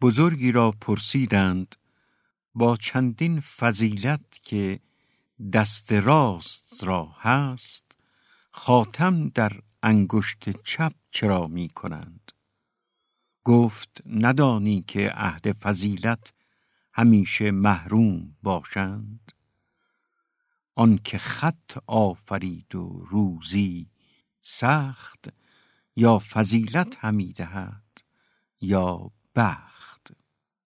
بزرگی را پرسیدند با چندین فضیلت که دست راست را هست خاتم در انگشت چپ چرا می کنند؟ گفت ندانی که عهد فضیلت همیشه محروم باشند؟ آنکه خط آفرید و روزی سخت یا فضیلت همی دهد یا به